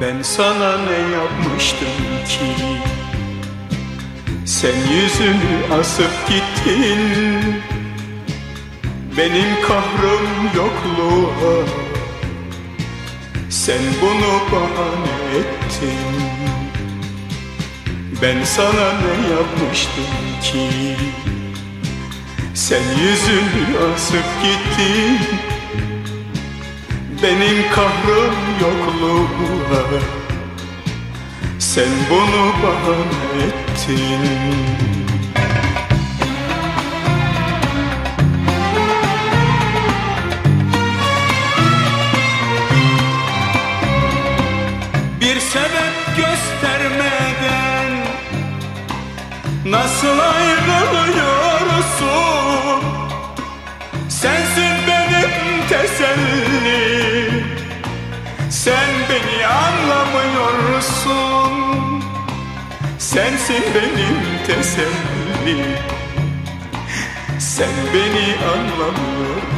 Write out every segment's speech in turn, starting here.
Ben sana ne yapmıştım ki? Sen yüzünü asıp gittin. Benim kahrım yokluğa. Sen bunu bahane ettin. Ben sana ne yapmıştım ki? Sen yüzünü asıp gittin benim kahrım yokluğa. Sen bunu bahane ettin. Bir sebep göstermeden Nasıl ayrılıyorsun? Sensin benim teselli Sen beni anlamıyorsun. Sensin benim teselli Sen beni anlamıyorsun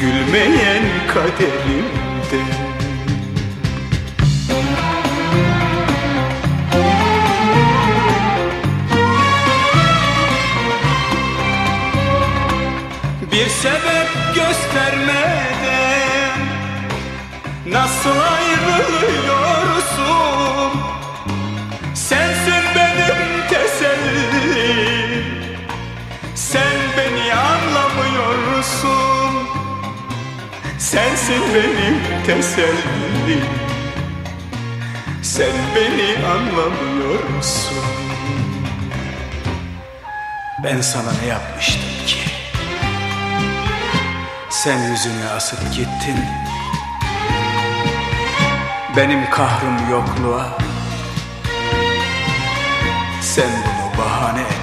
Gülmeyen kaderimde. Bir sebep göstermeden Nasıl ayrılıyorsun Sensin benim tesellim. Sen beni anlamıyorsun Ben sana ne yapmıştım ki? Sen yüzünü asıp gittin. Benim kahrım yokluğa. Sen bunu bahane et